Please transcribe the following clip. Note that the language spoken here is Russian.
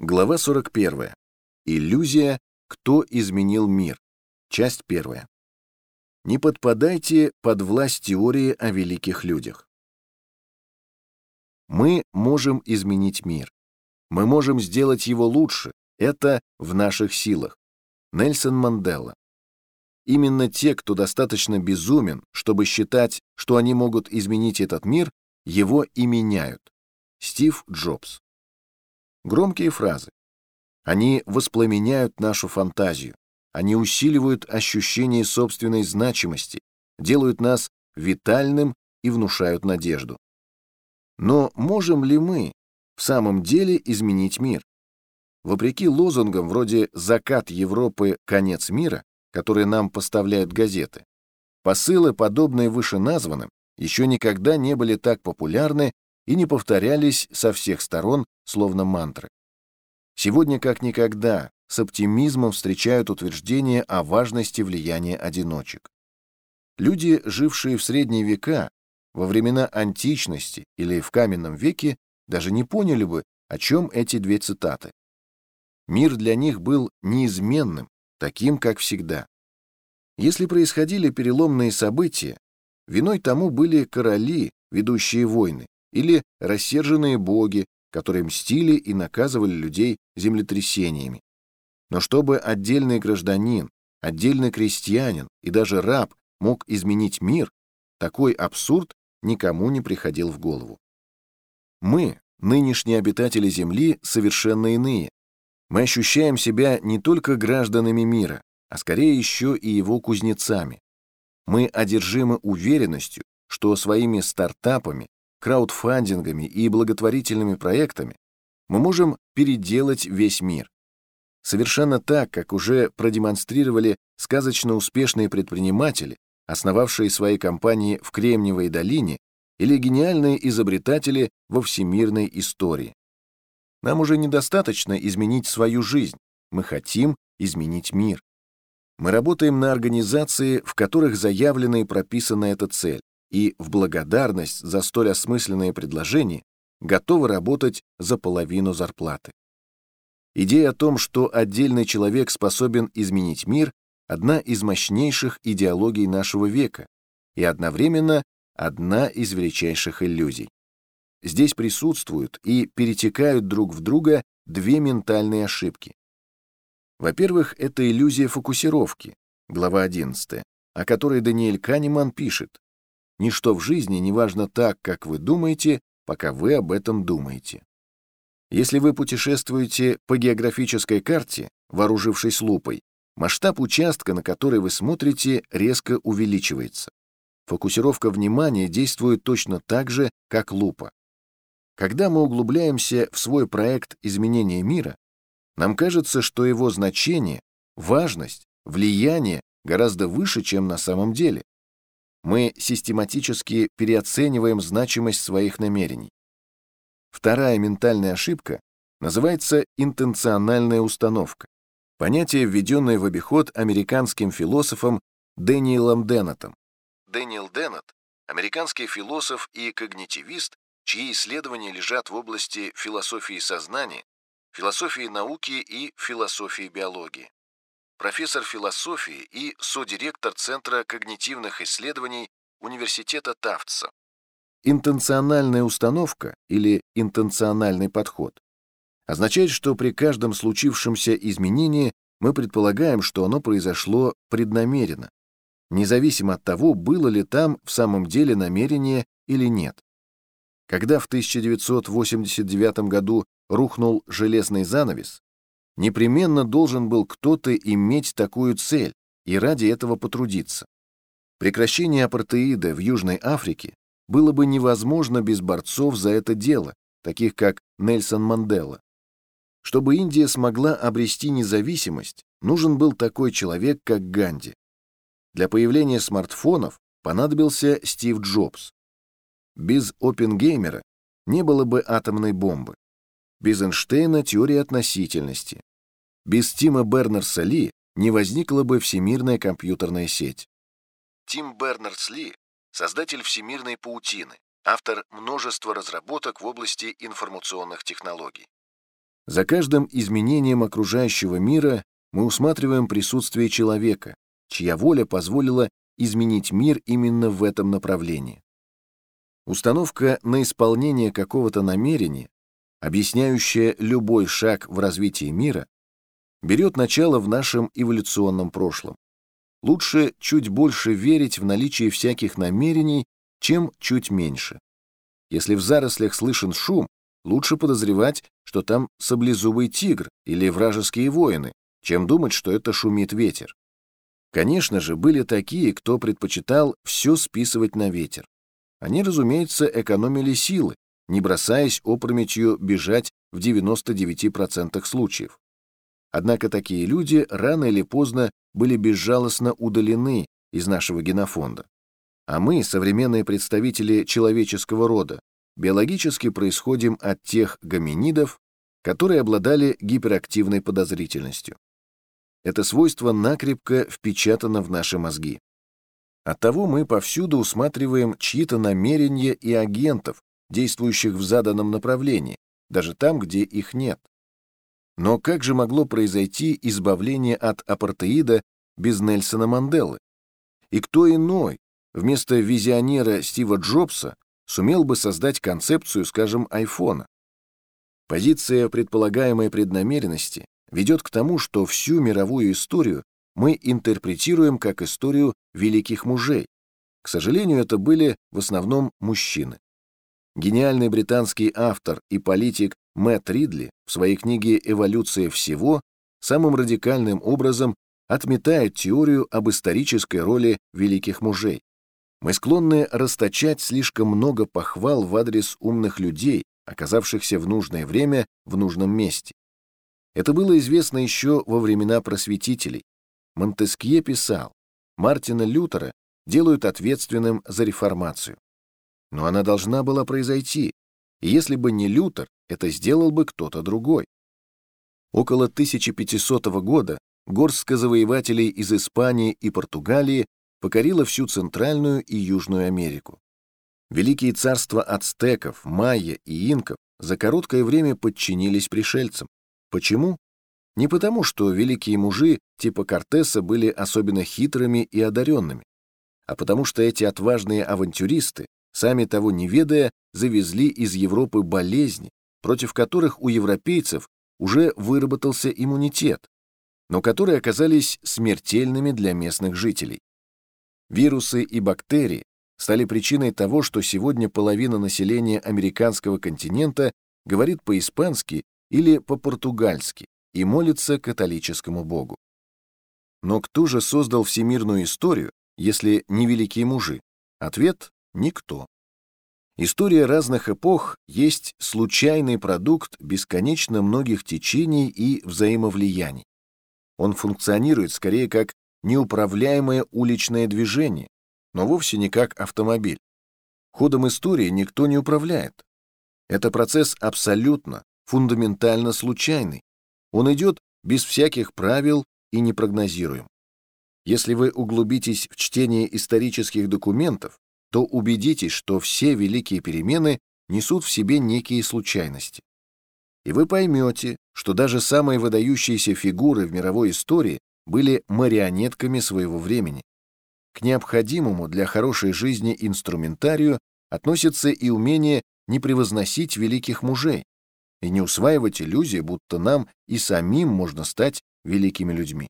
Глава 41. Иллюзия «Кто изменил мир?» Часть первая. Не подпадайте под власть теории о великих людях. Мы можем изменить мир. Мы можем сделать его лучше. Это в наших силах. Нельсон Мандела. Именно те, кто достаточно безумен, чтобы считать, что они могут изменить этот мир, его и меняют. Стив Джобс. Громкие фразы. Они воспламеняют нашу фантазию. Они усиливают ощущение собственной значимости, делают нас витальным и внушают надежду. Но можем ли мы в самом деле изменить мир? Вопреки лозунгам вроде «закат Европы, конец мира», которые нам поставляют газеты, посылы, подобные вышеназванным, еще никогда не были так популярны и не повторялись со всех сторон словно мантры. Сегодня как никогда с оптимизмом встречают утверждение о важности влияния одиночек. Люди, жившие в средние века, во времена античности или в каменном веке, даже не поняли бы, о чем эти две цитаты. Мир для них был неизменным, таким, как всегда. Если происходили переломные события, виной тому были короли, ведущие войны, или рассерженные боги, которые мстили и наказывали людей землетрясениями. Но чтобы отдельный гражданин, отдельный крестьянин и даже раб мог изменить мир, такой абсурд никому не приходил в голову. Мы, нынешние обитатели Земли, совершенно иные. Мы ощущаем себя не только гражданами мира, а скорее еще и его кузнецами. Мы одержимы уверенностью, что своими стартапами, краудфандингами и благотворительными проектами мы можем переделать весь мир. Совершенно так, как уже продемонстрировали сказочно успешные предприниматели, основавшие свои компании в Кремниевой долине или гениальные изобретатели во всемирной истории. Нам уже недостаточно изменить свою жизнь, мы хотим изменить мир. Мы работаем на организации, в которых заявлена и прописана эта цель и в благодарность за столь осмысленное предложение готовы работать за половину зарплаты. Идея о том, что отдельный человек способен изменить мир, одна из мощнейших идеологий нашего века и одновременно одна из величайших иллюзий. Здесь присутствуют и перетекают друг в друга две ментальные ошибки. Во-первых, это иллюзия фокусировки, глава 11, о которой Даниэль Канеман пишет, Ничто в жизни не важно так, как вы думаете, пока вы об этом думаете. Если вы путешествуете по географической карте, вооружившись лупой, масштаб участка, на который вы смотрите, резко увеличивается. Фокусировка внимания действует точно так же, как лупа. Когда мы углубляемся в свой проект изменения мира, нам кажется, что его значение, важность, влияние гораздо выше, чем на самом деле мы систематически переоцениваем значимость своих намерений. Вторая ментальная ошибка называется интенциональная установка. Понятие, введенное в обиход американским философом Дэниелом Деннетом. Дэниел Деннет – американский философ и когнитивист, чьи исследования лежат в области философии сознания, философии науки и философии биологии профессор философии и содиректор Центра когнитивных исследований Университета Тафтса. Интенциональная установка или интенциональный подход означает, что при каждом случившемся изменении мы предполагаем, что оно произошло преднамеренно, независимо от того, было ли там в самом деле намерение или нет. Когда в 1989 году рухнул железный занавес, Непременно должен был кто-то иметь такую цель и ради этого потрудиться. Прекращение апартеида в Южной Африке было бы невозможно без борцов за это дело, таких как Нельсон Мандела. Чтобы Индия смогла обрести независимость, нужен был такой человек, как Ганди. Для появления смартфонов понадобился Стив Джобс. Без Оппенгеймера не было бы атомной бомбы. Без Эйнштейна теории относительности. Без Тима Бернерса-Ли не возникла бы всемирная компьютерная сеть. Тим Бернерс-Ли – создатель всемирной паутины, автор множества разработок в области информационных технологий. За каждым изменением окружающего мира мы усматриваем присутствие человека, чья воля позволила изменить мир именно в этом направлении. Установка на исполнение какого-то намерения, объясняющая любой шаг в развитии мира, берет начало в нашем эволюционном прошлом. Лучше чуть больше верить в наличие всяких намерений, чем чуть меньше. Если в зарослях слышен шум, лучше подозревать, что там саблезубый тигр или вражеские воины, чем думать, что это шумит ветер. Конечно же, были такие, кто предпочитал все списывать на ветер. Они, разумеется, экономили силы, не бросаясь опрометью бежать в 99% случаев. Однако такие люди рано или поздно были безжалостно удалены из нашего генофонда. А мы, современные представители человеческого рода, биологически происходим от тех гоминидов, которые обладали гиперактивной подозрительностью. Это свойство накрепко впечатано в наши мозги. Оттого мы повсюду усматриваем чьи-то намерения и агентов, действующих в заданном направлении, даже там, где их нет. Но как же могло произойти избавление от апартеида без Нельсона Манделы? И кто иной, вместо визионера Стива Джобса, сумел бы создать концепцию, скажем, айфона? Позиция предполагаемой преднамеренности ведет к тому, что всю мировую историю мы интерпретируем как историю великих мужей. К сожалению, это были в основном мужчины. Гениальный британский автор и политик Мэтт Ридли в своей книге «Эволюция всего» самым радикальным образом отметает теорию об исторической роли великих мужей. Мы склонны расточать слишком много похвал в адрес умных людей, оказавшихся в нужное время в нужном месте. Это было известно еще во времена просветителей. Монтескье писал, Мартина Лютера делают ответственным за реформацию. Но она должна была произойти, и если бы не Лютер, это сделал бы кто-то другой. Около 1500 года горстка завоевателей из Испании и Португалии покорила всю Центральную и Южную Америку. Великие царства ацтеков, майя и инков за короткое время подчинились пришельцам. Почему? Не потому, что великие мужи типа Кортеса были особенно хитрыми и одаренными, а потому что эти отважные авантюристы, сами того не ведая, завезли из Европы болезни, против которых у европейцев уже выработался иммунитет, но которые оказались смертельными для местных жителей. Вирусы и бактерии стали причиной того, что сегодня половина населения американского континента говорит по-испански или по-португальски и молится католическому богу. Но кто же создал всемирную историю, если не великие мужи? Ответ — никто. История разных эпох есть случайный продукт бесконечно многих течений и взаимовлияний. Он функционирует скорее как неуправляемое уличное движение, но вовсе не как автомобиль. Ходом истории никто не управляет. Это процесс абсолютно, фундаментально случайный. Он идет без всяких правил и непрогнозируем. Если вы углубитесь в чтение исторических документов, то убедитесь, что все великие перемены несут в себе некие случайности. И вы поймете, что даже самые выдающиеся фигуры в мировой истории были марионетками своего времени. К необходимому для хорошей жизни инструментарию относится и умение не превозносить великих мужей, и не усваивать иллюзии, будто нам и самим можно стать великими людьми.